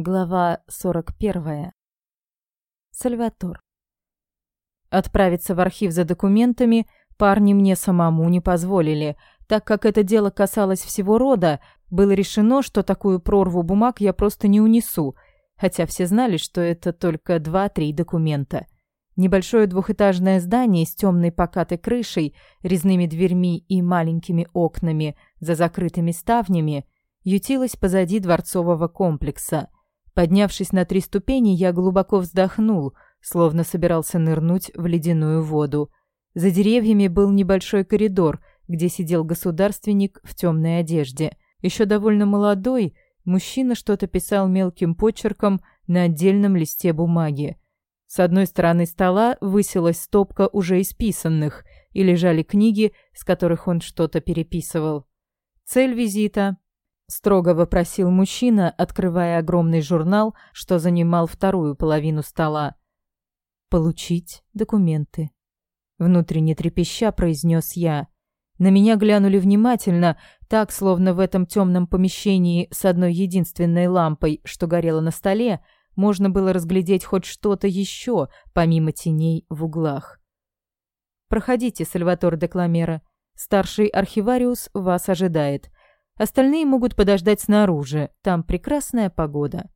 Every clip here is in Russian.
Глава 41. Сальватор. Отправиться в архив за документами парни мне самому не позволили, так как это дело касалось всего рода, было решено, что такую прорву бумаг я просто не унесу, хотя все знали, что это только два-три документа. Небольшое двухэтажное здание с темной покатой крышей, резными дверьми и маленькими окнами за закрытыми ставнями ютилось позади дворцового комплекса – Поднявшись на три ступени, я глубоко вздохнул, словно собирался нырнуть в ледяную воду. За деревьями был небольшой коридор, где сидел государственник в темной одежде. Еще довольно молодой, мужчина что-то писал мелким почерком на отдельном листе бумаги. С одной стороны стола высилась стопка уже исписанных, и лежали книги, с которых он что-то переписывал. Цель визита Строго вопросил мужчина, открывая огромный журнал, что занимал вторую половину стола. «Получить документы», — внутренне трепеща произнес я. На меня глянули внимательно, так, словно в этом темном помещении с одной единственной лампой, что горела на столе, можно было разглядеть хоть что-то еще, помимо теней в углах. «Проходите, Сальватор де Кламера. Старший архивариус вас ожидает», Остальные могут подождать снаружи, там прекрасная погода.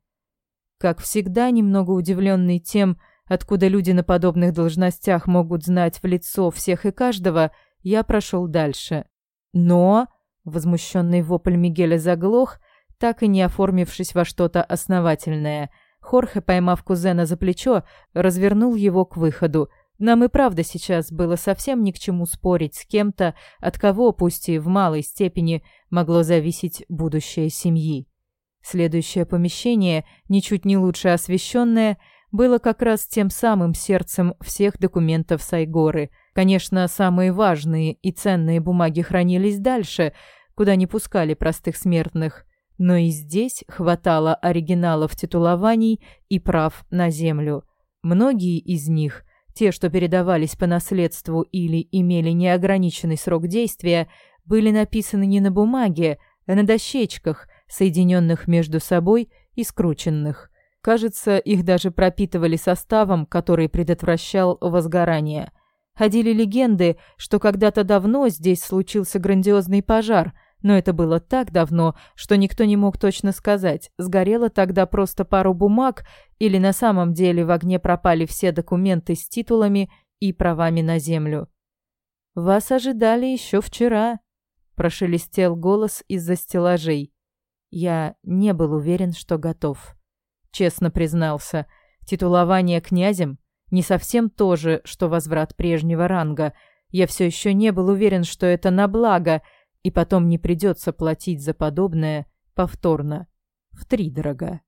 Как всегда, немного удивленный тем, откуда люди на подобных должностях могут знать в лицо всех и каждого, я прошел дальше. Но, возмущенный вопль Мигеля заглох, так и не оформившись во что-то основательное. Хорхе, поймав кузена за плечо, развернул его к выходу – нам и правда сейчас было совсем ни к чему спорить с кем-то, от кого, пусть и в малой степени, могло зависеть будущее семьи. Следующее помещение, ничуть не лучше освещенное, было как раз тем самым сердцем всех документов Сайгоры. Конечно, самые важные и ценные бумаги хранились дальше, куда не пускали простых смертных, но и здесь хватало оригиналов титулований и прав на землю. Многие из них – те, что передавались по наследству или имели неограниченный срок действия, были написаны не на бумаге, а на дощечках, соединенных между собой и скрученных. Кажется, их даже пропитывали составом, который предотвращал возгорание. Ходили легенды, что когда-то давно здесь случился грандиозный пожар – но это было так давно, что никто не мог точно сказать, сгорело тогда просто пару бумаг или на самом деле в огне пропали все документы с титулами и правами на землю. «Вас ожидали еще вчера», — прошелестел голос из-за стеллажей. Я не был уверен, что готов. Честно признался, титулование князем не совсем то же, что возврат прежнего ранга. Я все еще не был уверен, что это на благо — и потом не придется платить за подобное повторно, втридорога.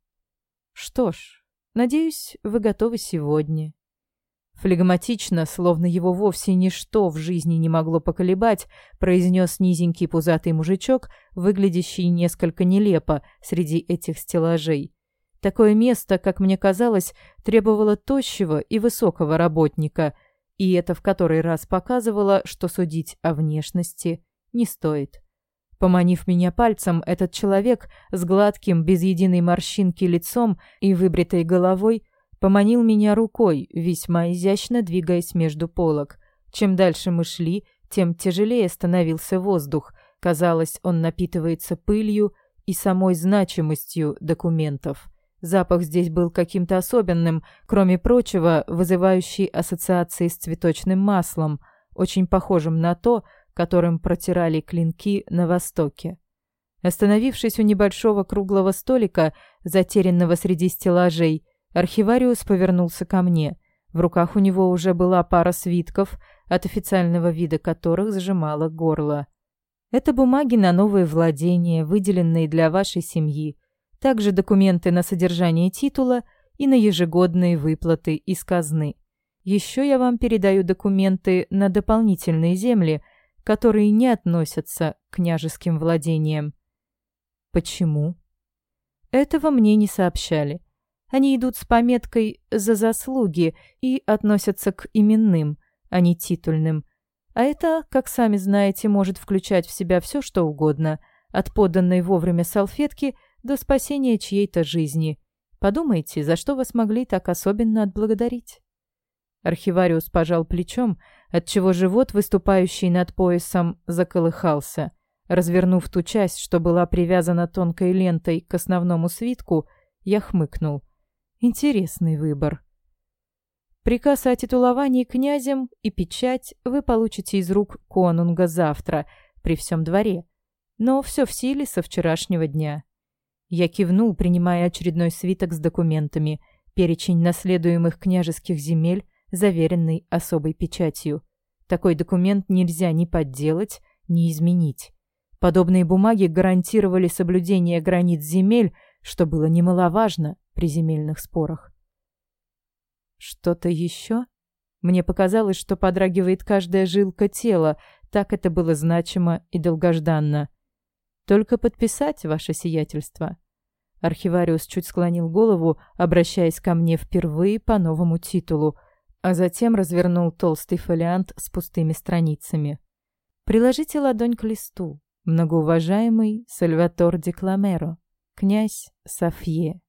Что ж, надеюсь, вы готовы сегодня. Флегматично, словно его вовсе ничто в жизни не могло поколебать, произнес низенький пузатый мужичок, выглядящий несколько нелепо среди этих стеллажей. Такое место, как мне казалось, требовало тощего и высокого работника, и это в который раз показывало, что судить о внешности не стоит. Поманив меня пальцем, этот человек с гладким, без единой морщинки лицом и выбритой головой поманил меня рукой, весьма изящно двигаясь между полок. Чем дальше мы шли, тем тяжелее становился воздух. Казалось, он напитывается пылью и самой значимостью документов. Запах здесь был каким-то особенным, кроме прочего, вызывающий ассоциации с цветочным маслом, очень похожим на то, которым протирали клинки на востоке. Остановившись у небольшого круглого столика, затерянного среди стеллажей, архивариус повернулся ко мне. В руках у него уже была пара свитков, от официального вида которых сжимало горло. Это бумаги на новые владения, выделенные для вашей семьи, также документы на содержание титула и на ежегодные выплаты из казны. Еще я вам передаю документы на дополнительные земли – которые не относятся к княжеским владениям. Почему? Этого мне не сообщали. Они идут с пометкой «за заслуги» и относятся к именным, а не титульным. А это, как сами знаете, может включать в себя все, что угодно, от поданной вовремя салфетки до спасения чьей-то жизни. Подумайте, за что вас могли так особенно отблагодарить?» Архивариус пожал плечом, отчего живот, выступающий над поясом, заколыхался. Развернув ту часть, что была привязана тонкой лентой к основному свитку, я хмыкнул. «Интересный выбор». Приказ о титуловании князем и печать вы получите из рук конунга завтра при всем дворе. Но все в силе со вчерашнего дня. Я кивнул, принимая очередной свиток с документами, перечень наследуемых княжеских земель, заверенный особой печатью. Такой документ нельзя ни подделать, ни изменить. Подобные бумаги гарантировали соблюдение границ земель, что было немаловажно при земельных спорах. Что-то еще? Мне показалось, что подрагивает каждая жилка тела, так это было значимо и долгожданно. Только подписать ваше сиятельство. Архивариус чуть склонил голову, обращаясь ко мне впервые по новому титулу, а затем развернул толстый фолиант с пустыми страницами. Приложите ладонь к листу. Многоуважаемый Сальватор Декламеро, князь Софье.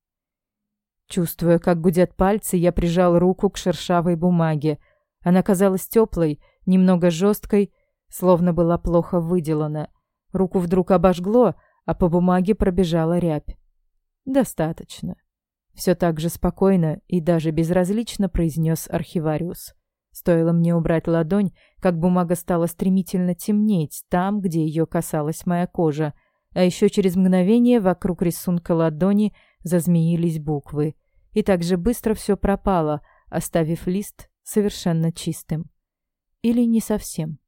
Чувствуя, как гудят пальцы, я прижал руку к шершавой бумаге. Она казалась теплой, немного жесткой, словно была плохо выделана. Руку вдруг обожгло, а по бумаге пробежала рябь. «Достаточно», — все так же спокойно и даже безразлично произнес архивариус. Стоило мне убрать ладонь, как бумага стала стремительно темнеть там, где ее касалась моя кожа, а еще через мгновение вокруг рисунка ладони зазмеились буквы. И так же быстро все пропало, оставив лист совершенно чистым. Или не совсем.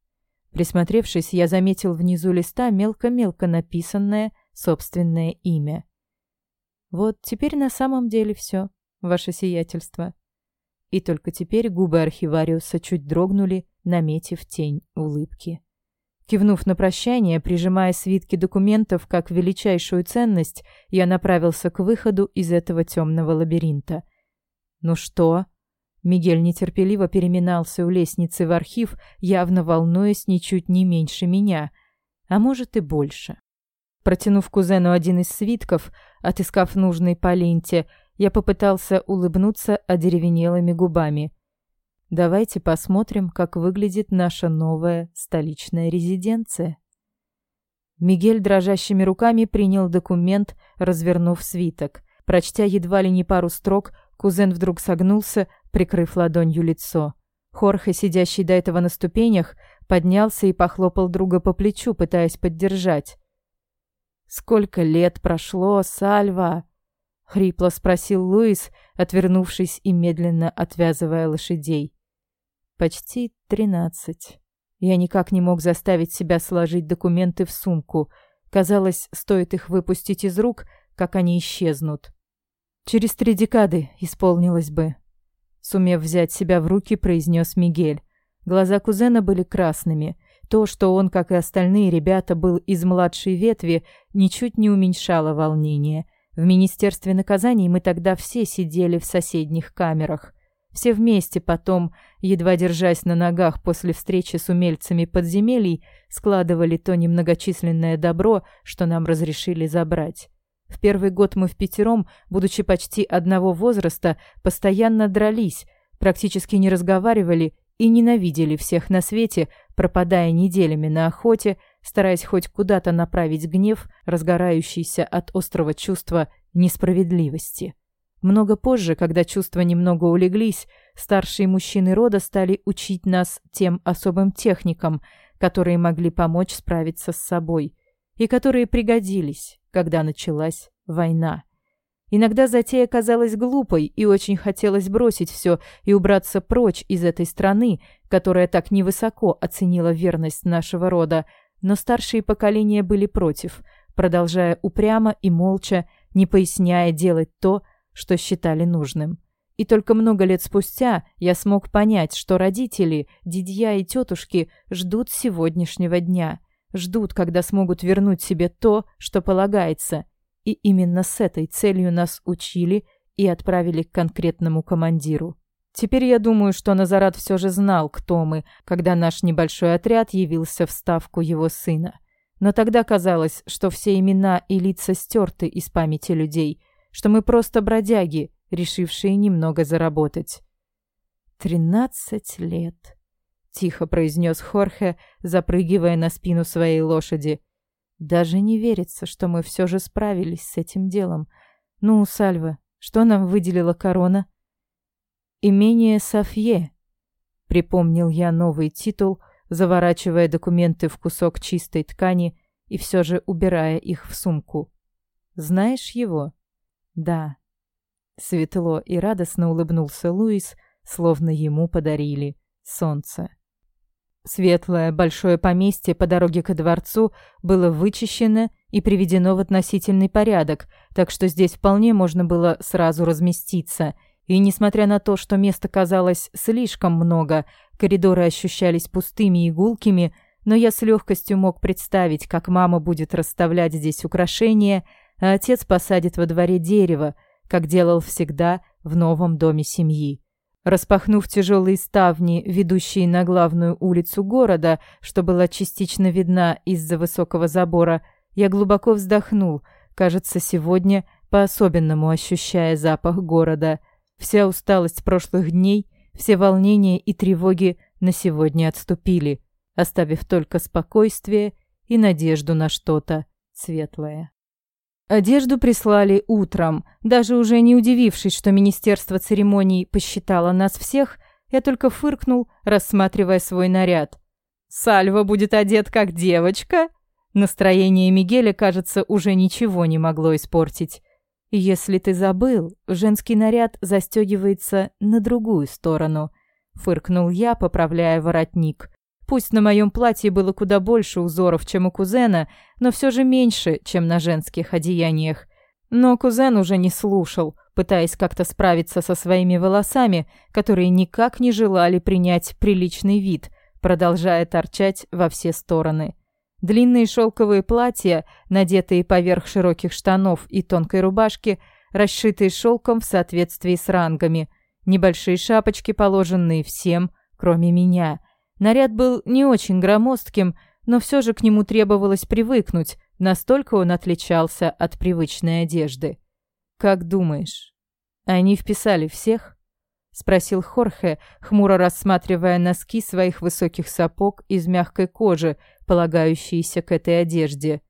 Присмотревшись, я заметил внизу листа мелко-мелко написанное собственное имя. Вот теперь на самом деле все, ваше сиятельство. И только теперь губы архивариуса чуть дрогнули, наметив тень улыбки. Кивнув на прощание, прижимая свитки документов как величайшую ценность, я направился к выходу из этого темного лабиринта. «Ну что?» Мигель нетерпеливо переминался у лестницы в архив, явно волнуясь ничуть не меньше меня, а может и больше. Протянув кузену один из свитков, отыскав нужный по ленте, я попытался улыбнуться одеревенелыми губами. Давайте посмотрим, как выглядит наша новая столичная резиденция. Мигель дрожащими руками принял документ, развернув свиток. Прочтя едва ли не пару строк, кузен вдруг согнулся, прикрыв ладонью лицо. Хорхе, сидящий до этого на ступенях, поднялся и похлопал друга по плечу, пытаясь поддержать. «Сколько лет прошло, Сальва?» — хрипло спросил Луис, отвернувшись и медленно отвязывая лошадей. Почти тринадцать. Я никак не мог заставить себя сложить документы в сумку. Казалось, стоит их выпустить из рук, как они исчезнут. Через три декады исполнилось бы. Сумев взять себя в руки, произнес Мигель. Глаза кузена были красными. То, что он, как и остальные ребята, был из младшей ветви, ничуть не уменьшало волнение. В Министерстве наказаний мы тогда все сидели в соседних камерах. Все вместе потом, едва держась на ногах после встречи с умельцами подземелий, складывали то немногочисленное добро, что нам разрешили забрать. В первый год мы в пятером, будучи почти одного возраста, постоянно дрались, практически не разговаривали и ненавидели всех на свете, пропадая неделями на охоте, стараясь хоть куда-то направить гнев, разгорающийся от острого чувства несправедливости. Много позже, когда чувства немного улеглись, старшие мужчины рода стали учить нас тем особым техникам, которые могли помочь справиться с собой и которые пригодились, когда началась война. Иногда затея казалась глупой, и очень хотелось бросить все и убраться прочь из этой страны, которая так невысоко оценила верность нашего рода, но старшие поколения были против, продолжая упрямо и молча, не поясняя делать то, что считали нужным. И только много лет спустя я смог понять, что родители, дядья и тетушки ждут сегодняшнего дня, ждут, когда смогут вернуть себе то, что полагается. И именно с этой целью нас учили и отправили к конкретному командиру. Теперь я думаю, что Назарат все же знал, кто мы, когда наш небольшой отряд явился в ставку его сына. Но тогда казалось, что все имена и лица стерты из памяти людей – что мы просто бродяги, решившие немного заработать. «Тринадцать лет», — тихо произнес Хорхе, запрыгивая на спину своей лошади. «Даже не верится, что мы все же справились с этим делом. Ну, Сальва, что нам выделила корона?» «Имение Софье», — припомнил я новый титул, заворачивая документы в кусок чистой ткани и все же убирая их в сумку. «Знаешь его?» «Да». Светло и радостно улыбнулся Луис, словно ему подарили солнце. Светлое большое поместье по дороге ко дворцу было вычищено и приведено в относительный порядок, так что здесь вполне можно было сразу разместиться. И несмотря на то, что места казалось слишком много, коридоры ощущались пустыми и гулкими, но я с легкостью мог представить, как мама будет расставлять здесь украшения, а отец посадит во дворе дерево, как делал всегда в новом доме семьи. Распахнув тяжелые ставни, ведущие на главную улицу города, что была частично видна из-за высокого забора, я глубоко вздохнул, кажется, сегодня по-особенному ощущая запах города. Вся усталость прошлых дней, все волнения и тревоги на сегодня отступили, оставив только спокойствие и надежду на что-то светлое. Одежду прислали утром. Даже уже не удивившись, что Министерство церемоний посчитало нас всех, я только фыркнул, рассматривая свой наряд. «Сальва будет одет как девочка?» Настроение Мигеля, кажется, уже ничего не могло испортить. «Если ты забыл, женский наряд застегивается на другую сторону», — фыркнул я, поправляя воротник. Пусть на моем платье было куда больше узоров, чем у кузена, но все же меньше, чем на женских одеяниях. Но кузен уже не слушал, пытаясь как-то справиться со своими волосами, которые никак не желали принять приличный вид, продолжая торчать во все стороны. Длинные шелковые платья, надетые поверх широких штанов и тонкой рубашки, расшитые шелком в соответствии с рангами, небольшие шапочки, положенные всем, кроме меня — Наряд был не очень громоздким, но все же к нему требовалось привыкнуть, настолько он отличался от привычной одежды. «Как думаешь, они вписали всех?» — спросил Хорхе, хмуро рассматривая носки своих высоких сапог из мягкой кожи, полагающиеся к этой одежде.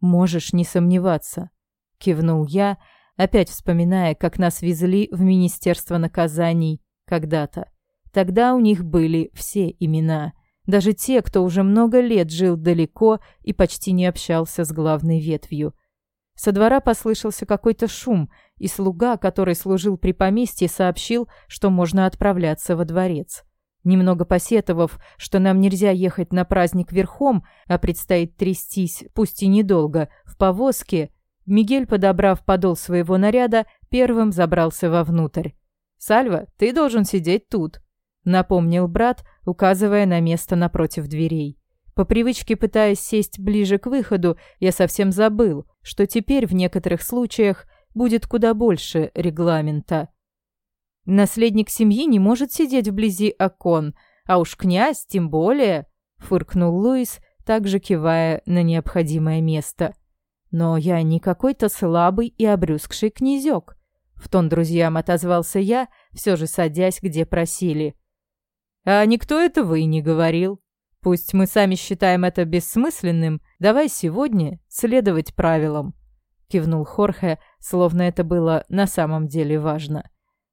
«Можешь не сомневаться», — кивнул я, опять вспоминая, как нас везли в Министерство наказаний когда-то. Тогда у них были все имена. Даже те, кто уже много лет жил далеко и почти не общался с главной ветвью. Со двора послышался какой-то шум, и слуга, который служил при поместье, сообщил, что можно отправляться во дворец. Немного посетовав, что нам нельзя ехать на праздник верхом, а предстоит трястись, пусть и недолго, в повозке, Мигель, подобрав подол своего наряда, первым забрался вовнутрь. «Сальва, ты должен сидеть тут», напомнил брат, указывая на место напротив дверей. По привычке пытаясь сесть ближе к выходу, я совсем забыл, что теперь в некоторых случаях будет куда больше регламента. Наследник семьи не может сидеть вблизи окон, а уж князь тем более, фыркнул Луис, также кивая на необходимое место. Но я не какой-то слабый и обрюзгший князек. В тон друзьям отозвался я, все же садясь, где просили. А никто этого и не говорил. Пусть мы сами считаем это бессмысленным, давай сегодня следовать правилам. Кивнул Хорхе, словно это было на самом деле важно.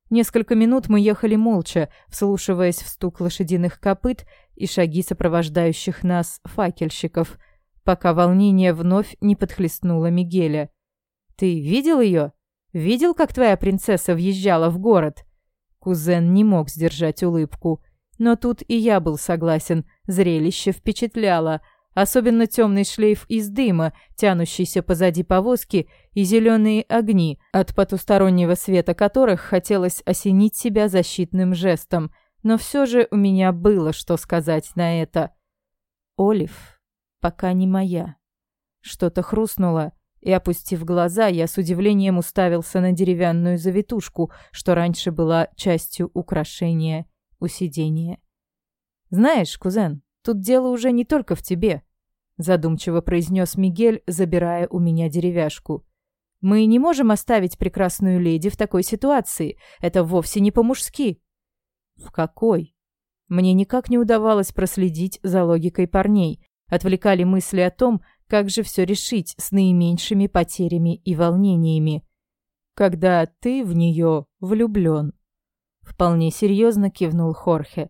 Несколько минут мы ехали молча, вслушиваясь в стук лошадиных копыт и шаги сопровождающих нас факельщиков, пока волнение вновь не подхлестнуло Мигеля. «Ты видел ее? Видел, как твоя принцесса въезжала в город?» Кузен не мог сдержать улыбку. Но тут и я был согласен, зрелище впечатляло, особенно темный шлейф из дыма, тянущийся позади повозки, и зеленые огни, от потустороннего света которых хотелось осенить себя защитным жестом. Но все же у меня было что сказать на это. Олив пока не моя. Что-то хрустнуло, и, опустив глаза, я с удивлением уставился на деревянную завитушку, что раньше была частью украшения у сидения. «Знаешь, кузен, тут дело уже не только в тебе», задумчиво произнес Мигель, забирая у меня деревяшку. Мы не можем оставить прекрасную леди в такой ситуации. Это вовсе не по-мужски. В какой? Мне никак не удавалось проследить за логикой парней. Отвлекали мысли о том, как же все решить с наименьшими потерями и волнениями. Когда ты в нее влюблен. Вполне серьезно кивнул Хорхе.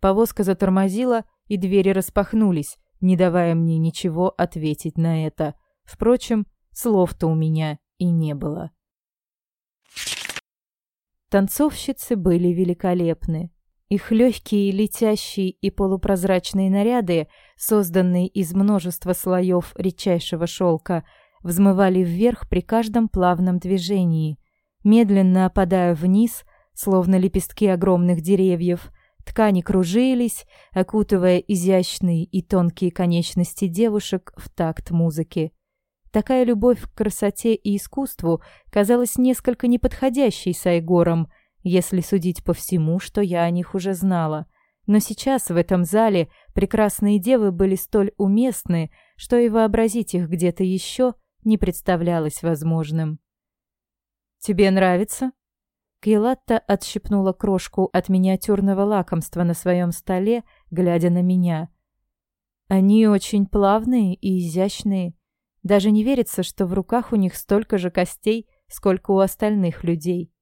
Повозка затормозила, и двери распахнулись, не давая мне ничего ответить на это. Впрочем, слов-то у меня и не было. Танцовщицы были великолепны. Их легкие, летящие и полупрозрачные наряды, созданные из множества слоев редчайшего шелка, взмывали вверх при каждом плавном движении, медленно опадая вниз, словно лепестки огромных деревьев. Ткани кружились, окутывая изящные и тонкие конечности девушек в такт музыки. Такая любовь к красоте и искусству казалась несколько неподходящей с Айгором, если судить по всему, что я о них уже знала. Но сейчас в этом зале прекрасные девы были столь уместны, что и вообразить их где-то еще не представлялось возможным. «Тебе нравится?» Кьелатта отщипнула крошку от миниатюрного лакомства на своем столе, глядя на меня. «Они очень плавные и изящные. Даже не верится, что в руках у них столько же костей, сколько у остальных людей.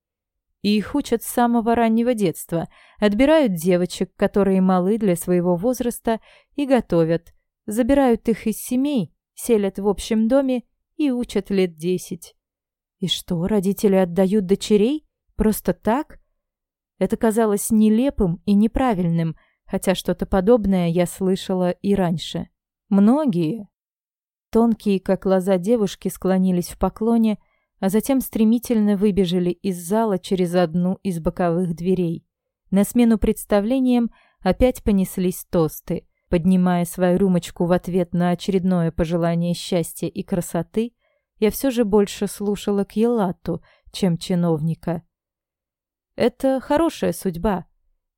И их учат с самого раннего детства, отбирают девочек, которые малы для своего возраста, и готовят. Забирают их из семей, селят в общем доме и учат лет десять. И что, родители отдают дочерей? Просто так? Это казалось нелепым и неправильным, хотя что-то подобное я слышала и раньше. Многие, Тонкие, как лоза девушки, склонились в поклоне, а затем стремительно выбежали из зала через одну из боковых дверей. На смену представлениям опять понеслись тосты. Поднимая свою рюмочку в ответ на очередное пожелание счастья и красоты, я все же больше слушала Кьелату, чем чиновника. Это хорошая судьба.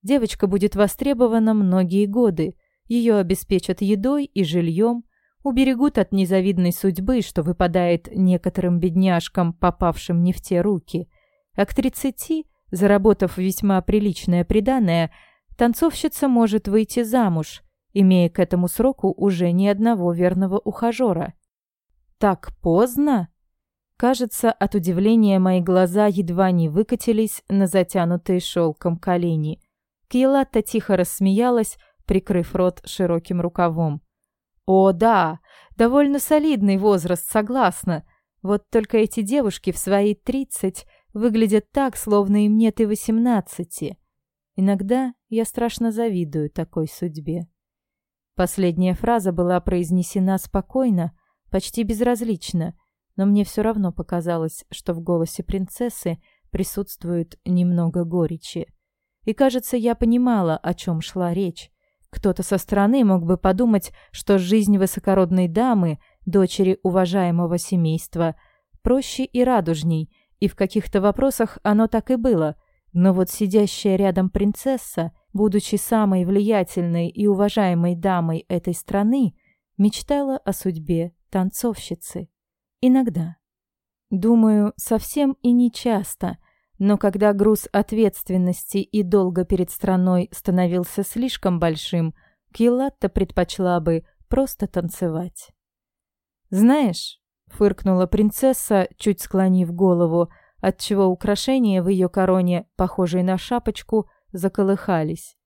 Девочка будет востребована многие годы. Ее обеспечат едой и жильем, уберегут от незавидной судьбы, что выпадает некоторым бедняжкам, попавшим не в те руки. А к тридцати, заработав весьма приличное приданое, танцовщица может выйти замуж, имея к этому сроку уже ни одного верного ухажера. Так поздно? Кажется, от удивления мои глаза едва не выкатились на затянутые шелком колени. Кьелатта тихо рассмеялась, прикрыв рот широким рукавом. О, да, довольно солидный возраст, согласна. Вот только эти девушки в свои тридцать выглядят так, словно им нет и восемнадцати. Иногда я страшно завидую такой судьбе. Последняя фраза была произнесена спокойно, почти безразлично, но мне все равно показалось, что в голосе принцессы присутствует немного горечи. И, кажется, я понимала, о чем шла речь. Кто-то со стороны мог бы подумать, что жизнь высокородной дамы, дочери уважаемого семейства, проще и радужней, и в каких-то вопросах оно так и было. Но вот сидящая рядом принцесса, будучи самой влиятельной и уважаемой дамой этой страны, мечтала о судьбе танцовщицы. Иногда. Думаю, совсем и не часто, но когда груз ответственности и долга перед страной становился слишком большим, Кьелатта предпочла бы просто танцевать. «Знаешь», — фыркнула принцесса, чуть склонив голову, отчего украшения в ее короне, похожие на шапочку, заколыхались.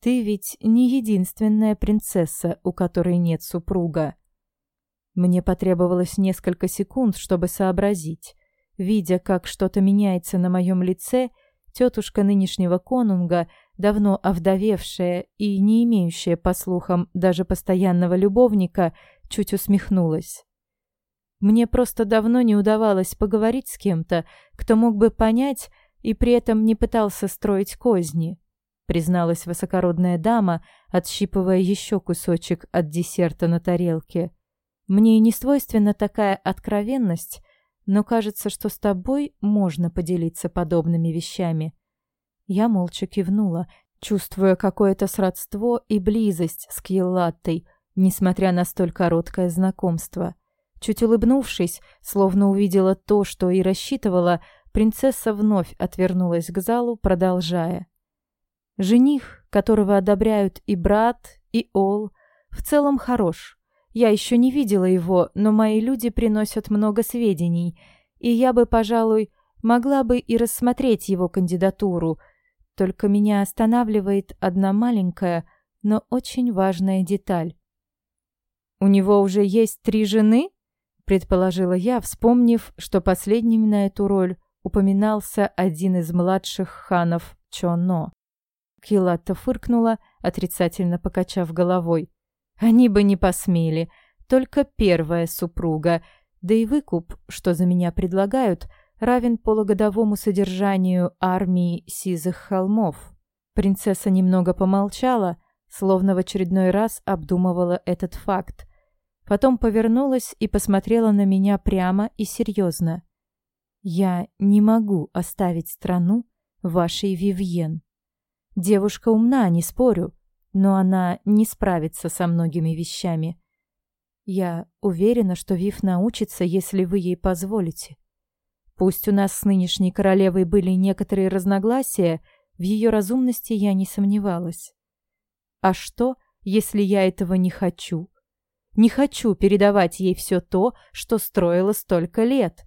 «Ты ведь не единственная принцесса, у которой нет супруга». Мне потребовалось несколько секунд, чтобы сообразить. Видя, как что-то меняется на моем лице, тетушка нынешнего конунга, давно овдовевшая и не имеющая, по слухам, даже постоянного любовника, чуть усмехнулась. Мне просто давно не удавалось поговорить с кем-то, кто мог бы понять и при этом не пытался строить козни, призналась высокородная дама, отщипывая еще кусочек от десерта на тарелке. Мне не свойственна такая откровенность, но кажется, что с тобой можно поделиться подобными вещами. Я молча кивнула, чувствуя какое-то сродство и близость с Кьеллаттой, несмотря на столь короткое знакомство. Чуть улыбнувшись, словно увидела то, что и рассчитывала, принцесса вновь отвернулась к залу, продолжая. Жених, которого одобряют и брат, и Ол, в целом хорош. Я еще не видела его, но мои люди приносят много сведений, и я бы, пожалуй, могла бы и рассмотреть его кандидатуру. Только меня останавливает одна маленькая, но очень важная деталь. «У него уже есть три жены?» — предположила я, вспомнив, что последним на эту роль упоминался один из младших ханов Чоно. Килатта фыркнула, отрицательно покачав головой. Они бы не посмели, только первая супруга, да и выкуп, что за меня предлагают, равен полугодовому содержанию армии сизых холмов. Принцесса немного помолчала, словно в очередной раз обдумывала этот факт. Потом повернулась и посмотрела на меня прямо и серьезно. «Я не могу оставить страну вашей Вивьен. Девушка умна, не спорю, но она не справится со многими вещами. Я уверена, что Вив научится, если вы ей позволите. Пусть у нас с нынешней королевой были некоторые разногласия, в ее разумности я не сомневалась. А что, если я этого не хочу? Не хочу передавать ей все то, что строила столько лет.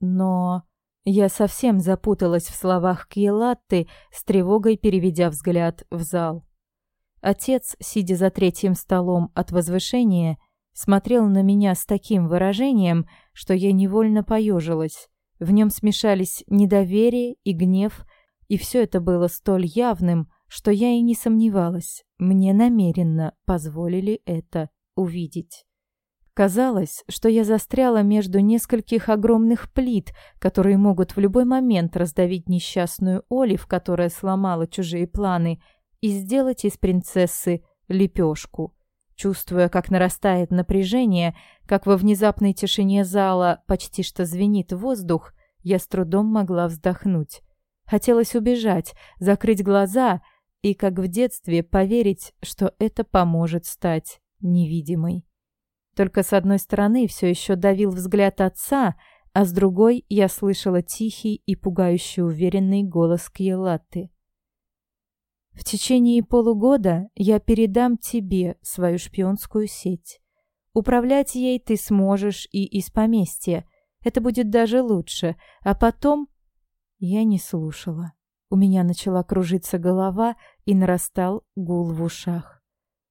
Но я совсем запуталась в словах Кьелатты, с тревогой переведя взгляд в зал. Отец, сидя за третьим столом от возвышения, смотрел на меня с таким выражением, что я невольно поежилась. В нем смешались недоверие и гнев, и все это было столь явным, что я и не сомневалась. Мне намеренно позволили это увидеть. Казалось, что я застряла между нескольких огромных плит, которые могут в любой момент раздавить несчастную Олив, которая сломала чужие планы, и сделать из принцессы лепешку. Чувствуя, как нарастает напряжение, как во внезапной тишине зала почти что звенит воздух, я с трудом могла вздохнуть. Хотелось убежать, закрыть глаза и, как в детстве, поверить, что это поможет стать невидимой. Только с одной стороны все еще давил взгляд отца, а с другой я слышала тихий и пугающе уверенный голос Кьелаты. В течение полугода я передам тебе свою шпионскую сеть. Управлять ей ты сможешь и из поместья. Это будет даже лучше. А потом... Я не слушала. У меня начала кружиться голова и нарастал гул в ушах.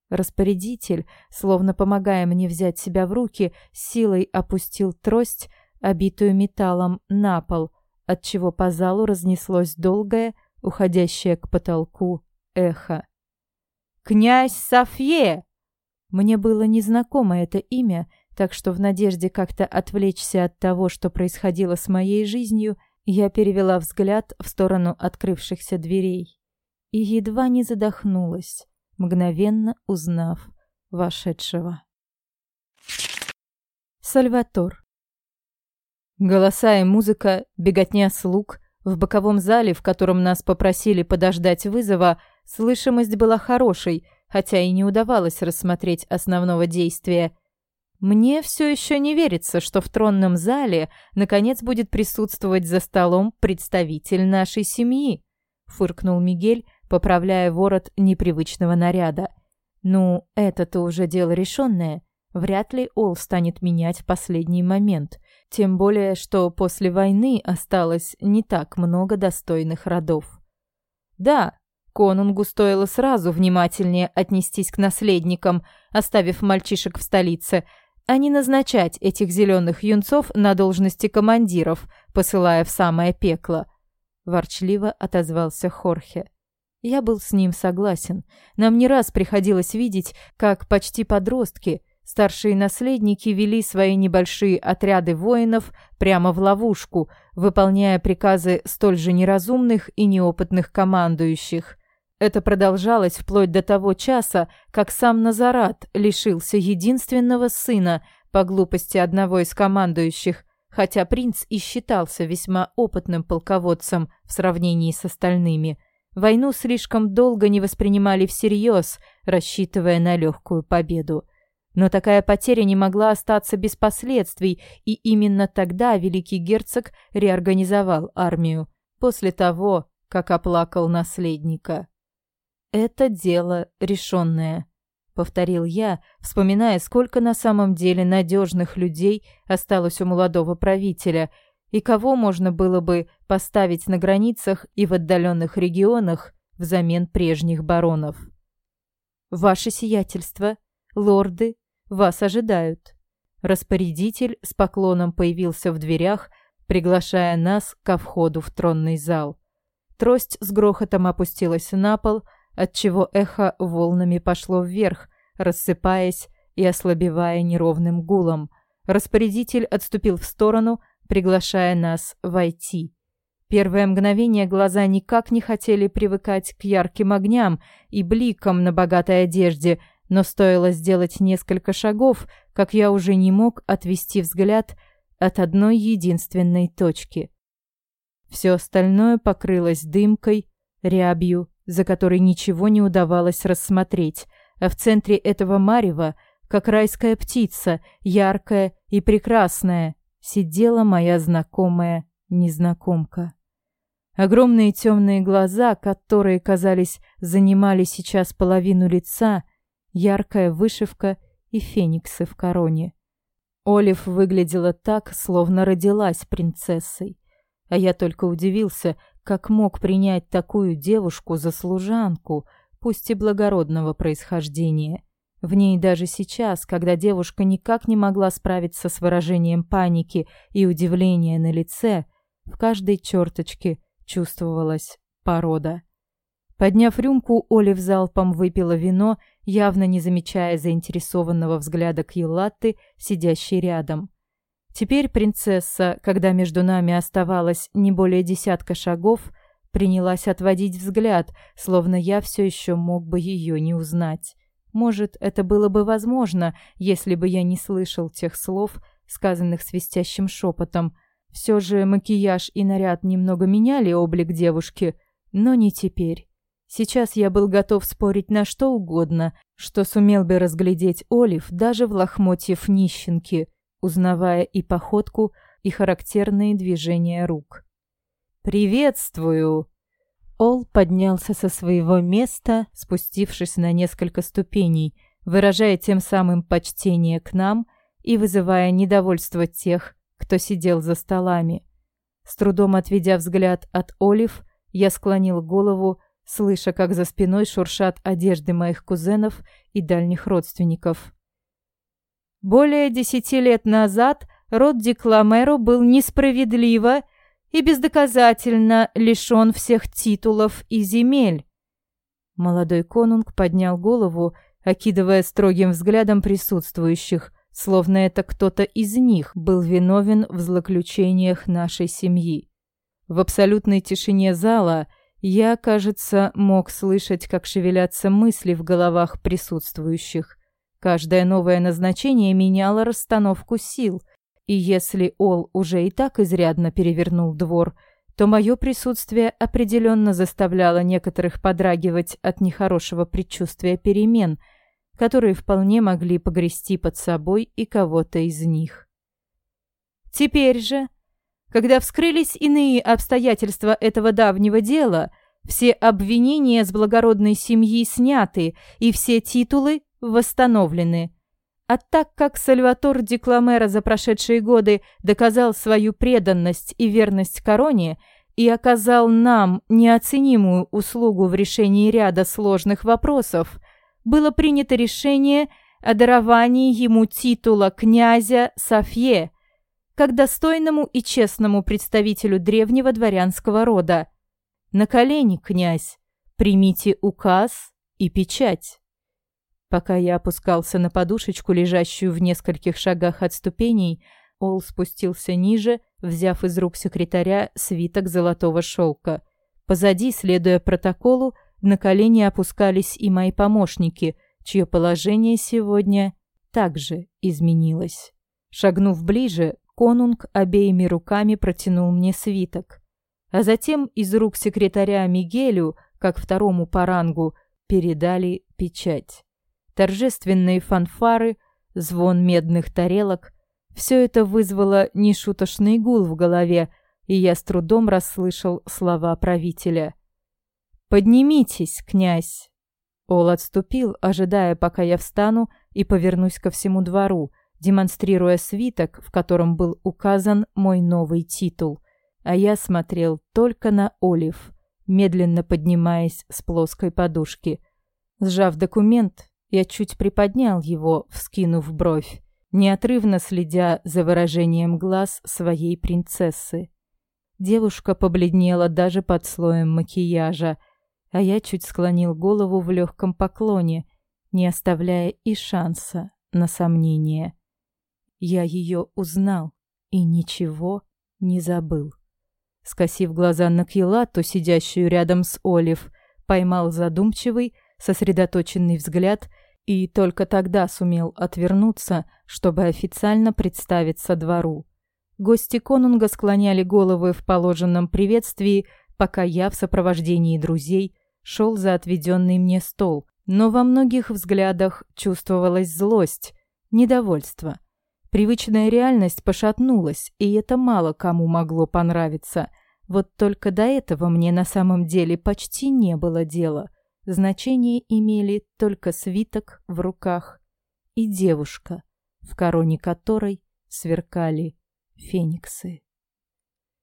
Распорядитель, словно помогая мне взять себя в руки, силой опустил трость, обитую металлом, на пол, отчего по залу разнеслось долгое, уходящее к потолку эхо. «Князь Софье!» Мне было незнакомо это имя, так что в надежде как-то отвлечься от того, что происходило с моей жизнью, я перевела взгляд в сторону открывшихся дверей и едва не задохнулась, мгновенно узнав вошедшего. Сальватор. Голоса и музыка, беготня слуг, в боковом зале, в котором нас попросили подождать вызова, слышимость была хорошей, хотя и не удавалось рассмотреть основного действия. Мне все еще не верится, что в тронном зале наконец будет присутствовать за столом представитель нашей семьи, фыркнул Мигель, поправляя ворот непривычного наряда. Ну, это-то уже дело решенное. Вряд ли Ол станет менять в последний момент. Тем более, что после войны осталось не так много достойных родов. Да, Конунгу стоило сразу внимательнее отнестись к наследникам, оставив мальчишек в столице, а не назначать этих зеленых юнцов на должности командиров, посылая в самое пекло. Ворчливо отозвался Хорхе. Я был с ним согласен. Нам не раз приходилось видеть, как почти подростки – Старшие наследники вели свои небольшие отряды воинов прямо в ловушку, выполняя приказы столь же неразумных и неопытных командующих. Это продолжалось вплоть до того часа, как сам Назарат лишился единственного сына по глупости одного из командующих, хотя принц и считался весьма опытным полководцем в сравнении с остальными. Войну слишком долго не воспринимали всерьез, рассчитывая на легкую победу. Но такая потеря не могла остаться без последствий, и именно тогда великий герцог реорганизовал армию, после того, как оплакал наследника. «Это дело решенное», — повторил я, вспоминая, сколько на самом деле надежных людей осталось у молодого правителя, и кого можно было бы поставить на границах и в отдаленных регионах взамен прежних баронов. «Ваше сиятельство, лорды, вас ожидают». Распорядитель с поклоном появился в дверях, приглашая нас ко входу в тронный зал. Трость с грохотом опустилась на пол, отчего эхо волнами пошло вверх, рассыпаясь и ослабевая неровным гулом. Распорядитель отступил в сторону, приглашая нас войти. Первое мгновение глаза никак не хотели привыкать к ярким огням и бликам на богатой одежде, но стоило сделать несколько шагов, как я уже не мог отвести взгляд от одной единственной точки. Все остальное покрылось дымкой, рябью, за которой ничего не удавалось рассмотреть, а в центре этого марева, как райская птица, яркая и прекрасная, сидела моя знакомая незнакомка. Огромные темные глаза, которые, казались, занимали сейчас половину лица, яркая вышивка и фениксы в короне. Олив выглядела так, словно родилась принцессой. А я только удивился, как мог принять такую девушку за служанку, пусть и благородного происхождения. В ней даже сейчас, когда девушка никак не могла справиться с выражением паники и удивления на лице, в каждой черточке чувствовалась порода. Подняв рюмку, Олив залпом выпила вино, явно не замечая заинтересованного взгляда Кьюлатты, сидящей рядом. Теперь принцесса, когда между нами оставалось не более десятка шагов, принялась отводить взгляд, словно я все еще мог бы ее не узнать. Может, это было бы возможно, если бы я не слышал тех слов, сказанных свистящим шепотом. Все же макияж и наряд немного меняли облик девушки, но не теперь. Сейчас я был готов спорить на что угодно, что сумел бы разглядеть Олив даже в лохмотьев нищенки, узнавая и походку, и характерные движения рук. «Приветствую!» Ол поднялся со своего места, спустившись на несколько ступеней, выражая тем самым почтение к нам и вызывая недовольство тех, кто сидел за столами. С трудом отведя взгляд от Олив, я склонил голову, слыша, как за спиной шуршат одежды моих кузенов и дальних родственников. Более десяти лет назад род Декламеро был несправедливо и бездоказательно лишен всех титулов и земель. Молодой конунг поднял голову, окидывая строгим взглядом присутствующих, словно это кто-то из них был виновен в злоключениях нашей семьи. В абсолютной тишине зала я, кажется, мог слышать, как шевелятся мысли в головах присутствующих. Каждое новое назначение меняло расстановку сил, и если Ол уже и так изрядно перевернул двор, то мое присутствие определенно заставляло некоторых подрагивать от нехорошего предчувствия перемен, которые вполне могли погрести под собой и кого-то из них. Теперь же, когда вскрылись иные обстоятельства этого давнего дела, все обвинения с благородной семьи сняты и все титулы восстановлены – а так как Сальватор Декламера за прошедшие годы доказал свою преданность и верность короне и оказал нам неоценимую услугу в решении ряда сложных вопросов, было принято решение о даровании ему титула князя Софье, как достойному и честному представителю древнего дворянского рода. На колени, князь, примите указ и печать. Пока я опускался на подушечку, лежащую в нескольких шагах от ступеней, Ол спустился ниже, взяв из рук секретаря свиток золотого шелка. Позади, следуя протоколу, на колени опускались и мои помощники, чье положение сегодня также изменилось. Шагнув ближе, конунг обеими руками протянул мне свиток. А затем из рук секретаря Мигелю, как второму по рангу, передали печать. Торжественные фанфары, звон медных тарелок — все это вызвало нешуточный гул в голове, и я с трудом расслышал слова правителя. «Поднимитесь, князь!» Ол отступил, ожидая, пока я встану и повернусь ко всему двору, демонстрируя свиток, в котором был указан мой новый титул. А я смотрел только на Олив, медленно поднимаясь с плоской подушки. Сжав документ, я чуть приподнял его, вскинув бровь, неотрывно следя за выражением глаз своей принцессы. Девушка побледнела даже под слоем макияжа, а я чуть склонил голову в легком поклоне, не оставляя и шанса на сомнение. Я ее узнал и ничего не забыл. Скосив глаза на Килату, сидящую рядом с Олив, поймал задумчивый, сосредоточенный взгляд и только тогда сумел отвернуться, чтобы официально представиться двору. Гости конунга склоняли головы в положенном приветствии, пока я в сопровождении друзей шел за отведенный мне стол, но во многих взглядах чувствовалась злость, недовольство – Привычная реальность пошатнулась, и это мало кому могло понравиться. Вот только до этого мне на самом деле почти не было дела. Значение имели только свиток в руках и девушка, в короне которой сверкали фениксы.